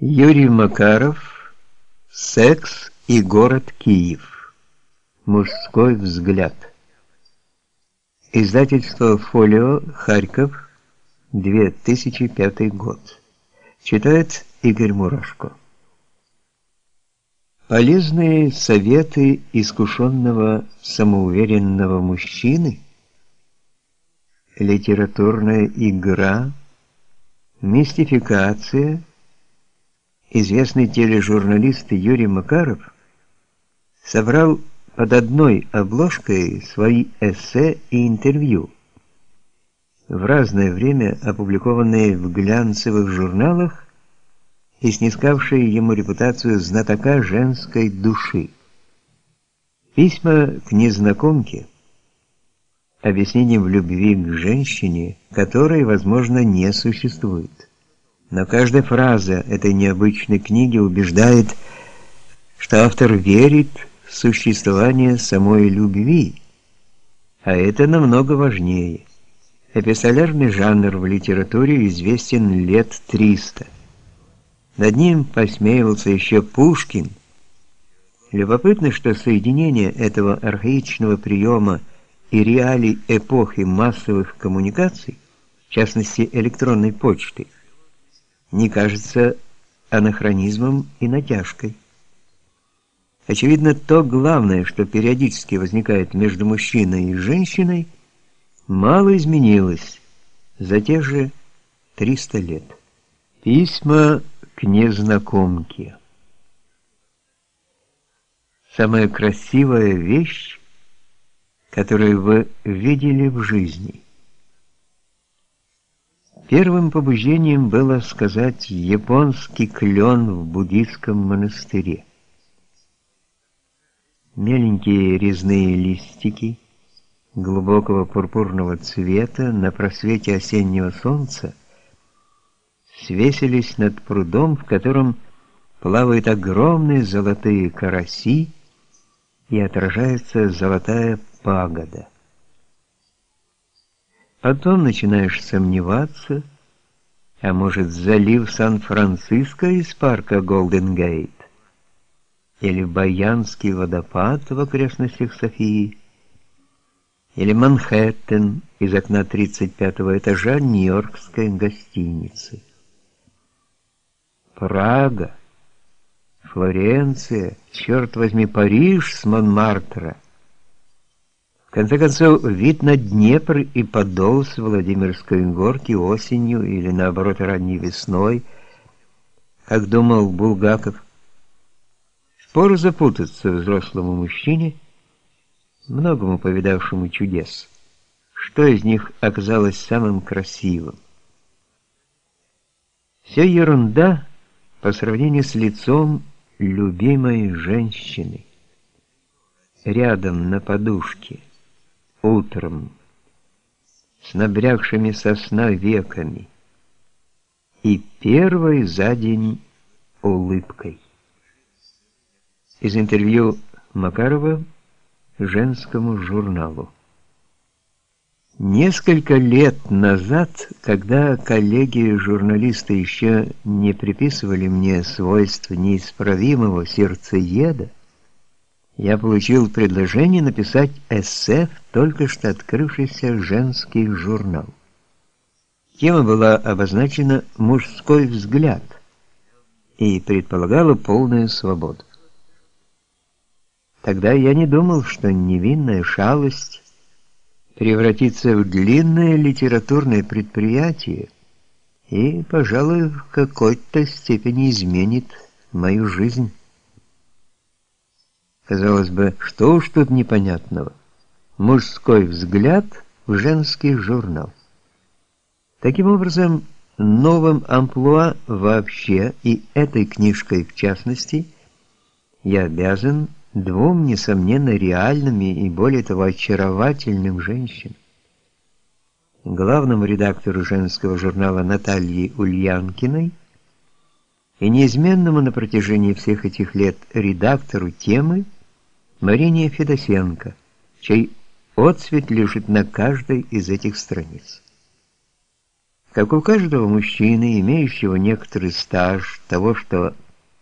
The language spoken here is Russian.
Юрий Макаров «Секс и город Киев. Мужской взгляд». Издательство «Фолио», Харьков, 2005 год. Читает Игорь Мурашко. Полезные советы искушенного самоуверенного мужчины, литературная игра, мистификация – известный тележурналист Юрий Макаров собрал под одной обложкой свои эссе и интервью, в разное время опубликованные в глянцевых журналах и снискавшие ему репутацию знатока женской души. Письма к незнакомке, объяснением в любви к женщине, которой, возможно, не существует. Но каждая фраза этой необычной книги убеждает, что автор верит в существование самой любви, а это намного важнее. Эпистолярный жанр в литературе известен лет 300. Над ним посмеивался еще Пушкин. Любопытно, что соединение этого архаичного приема и реалий эпохи массовых коммуникаций, в частности электронной почты, не кажется анахронизмом и натяжкой. Очевидно, то главное, что периодически возникает между мужчиной и женщиной, мало изменилось за те же 300 лет. Письма к незнакомке. Самая красивая вещь, которую вы видели в жизни – Первым побуждением было сказать «японский клен в буддийском монастыре». Меленькие резные листики глубокого пурпурного цвета на просвете осеннего солнца свесились над прудом, в котором плавают огромные золотые караси и отражается золотая пагода. Потом начинаешь сомневаться, а может залив Сан-Франциско из парка Голден-Гейт, или Баянский водопад в окрестностях Софии, или Манхэттен из окна 35-го этажа Нью-Йоркской гостиницы. Прага, Флоренция, черт возьми, Париж с Монмартра — в конце концов, вид на Днепр и подол с Владимирской горки осенью или, наоборот, ранней весной, как думал Булгаков. Спору запутаться взрослому мужчине, многому повидавшему чудес. Что из них оказалось самым красивым? Все ерунда по сравнению с лицом любимой женщины. Рядом на подушке – утром, с набрякшими сосна веками и первой за день улыбкой. Из интервью Макарова женскому журналу. Несколько лет назад, когда коллеги-журналисты еще не приписывали мне свойств неисправимого сердцееда, я получил предложение написать эссе в только что открывшийся женский журнал. Тема была обозначена «Мужской взгляд» и предполагала полную свободу. Тогда я не думал, что невинная шалость превратится в длинное литературное предприятие и, пожалуй, в какой-то степени изменит мою жизнь. Казалось бы, что уж тут непонятного? Мужской взгляд в женский журнал. Таким образом, новым амплуа вообще и этой книжкой в частности я обязан двум, несомненно, реальными и, более того, очаровательным женщинам. Главному редактору женского журнала Наталье Ульянкиной и неизменному на протяжении всех этих лет редактору темы Марине Федосенко, чей отцвет лежит на каждой из этих страниц. Как у каждого мужчины, имеющего некоторый стаж того, что